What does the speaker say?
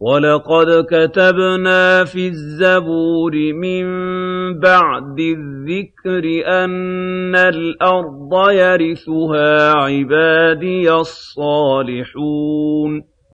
وَلَقَدْ كَتَبْنَا فِي الزَّبُورِ مِن بَعْدِ الذِّكْرِ أَنَّ الْأَرْضَ يَرِثُهَا عِبَادِيَ الصَّالِحُونَ